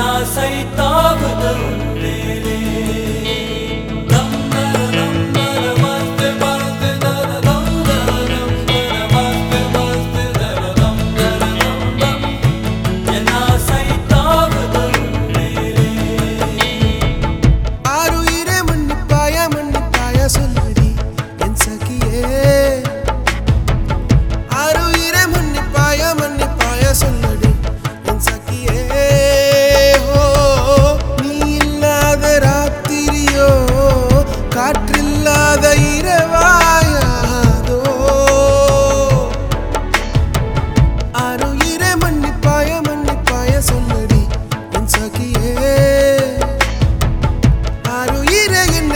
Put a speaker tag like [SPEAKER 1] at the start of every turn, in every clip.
[SPEAKER 1] பேராசை தாகுதல் மேலே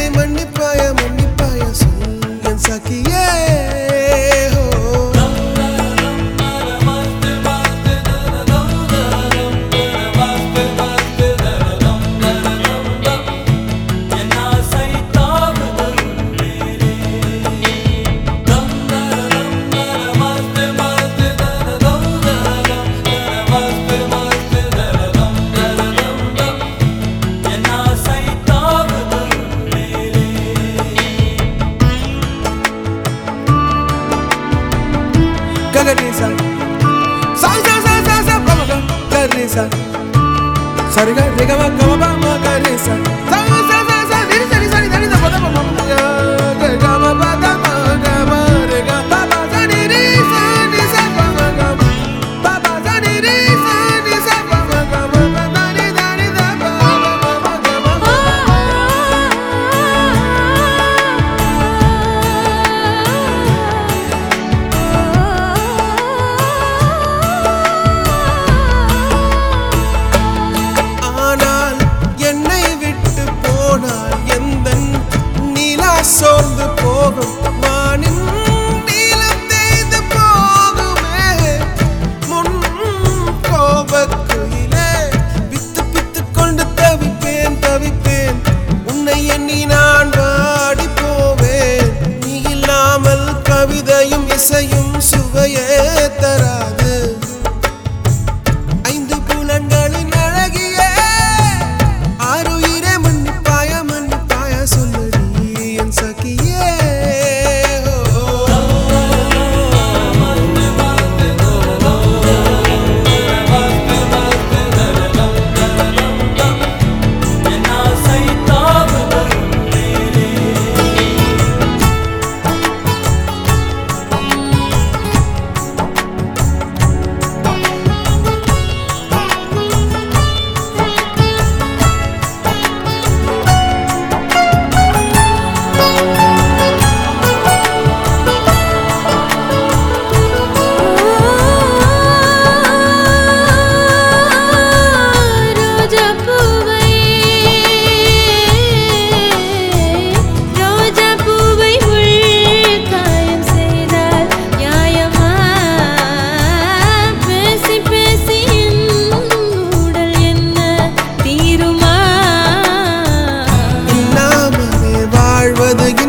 [SPEAKER 1] அருயிரே gagarisa. Sari ga the